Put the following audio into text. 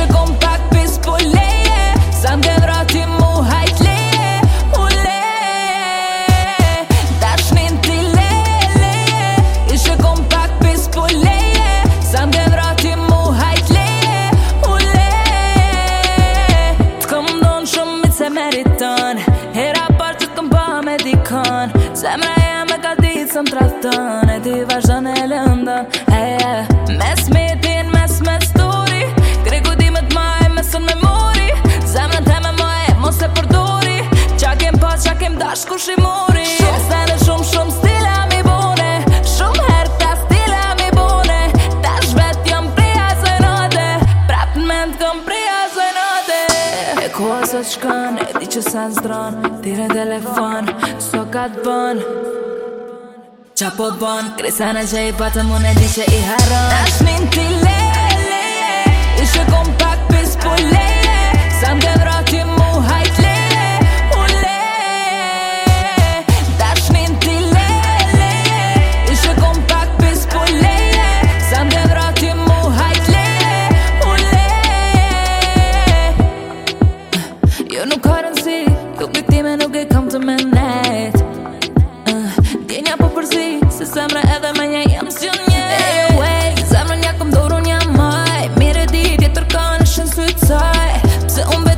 që kom pak pis po leje Sa në mu hajt leje U leje Dashnin ti leje, leje Ishe kom pak pis po leje Sa në mu hajt leje U leje Të këm donë shumë se meritën të më e me ka ditë E ti Mes me ti Tash kush Shumë sene shumë shumë stila mi bune Shumë her ta stila mi bune Tash vet jom prija zë note Prap në mend kom prija zë note E ku ose të shkan E di që sen zdron Tire telefon So ka të bën Qa po bën Krisane që i patë mune di që i haron Tash Jo nuk ka rëndësi Kjo për këti me nuk e kam të menet uh, Djenja po përsi Se zemre edhe me një jam si unë një Anyway, zemre një kom dorun një maj Mire di, tjetër ka në shënë sujtësaj Pse unë bërë